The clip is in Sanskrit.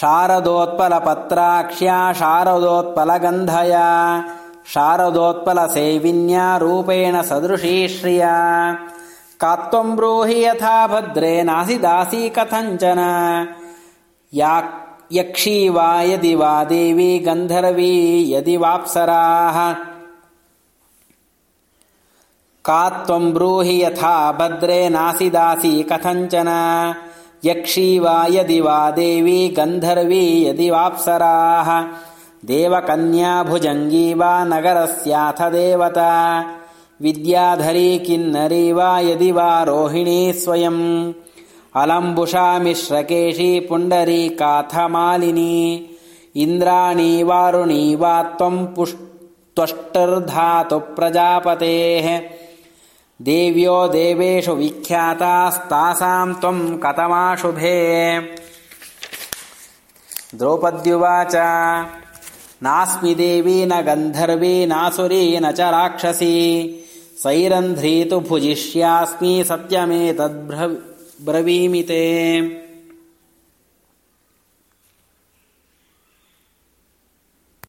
शारदोत्पलपत्राक्ष्या शारदोत्पलगन्धया शारदोत्पलसेविन्या रूपेण सदृशी श्रिया। का त्वम् ब्रूहि यथा भद्रे नासि दासी कथञ्चन। यक्षी वा यदि वा देवी गन्धर्वी यदि वाप्सराः। का त्वम् ब्रूहि यथा भद्रे नासि दासी कथञ्चन यक्षी वा यदि वा देवी गन्धर्वी यदि वाप्सराः। देवकन्या भुजङ्गी वा नगरस्याथ देवता। विद्याधरी किन्नरी वा यदि वा रोहिणी स्वयम्। अलम्बुषा मिश्रकेशी पुण्डरी काथमालिनी। इन्द्राणी वारुणी वा त्वम् पुष्ट्वष्टर्धातु प्रजापतेः देव्यो देवेषु विख्यातास्तासाम् त्वम् कतमाशुभे। द्रौपद्युवाच नास्मि देवी न गन्धर्वी नासुरी न च राक्षसी। सैरन्ध्री तु भुजिष्यास्मि सत्यमेतद्ब्रवीमि ते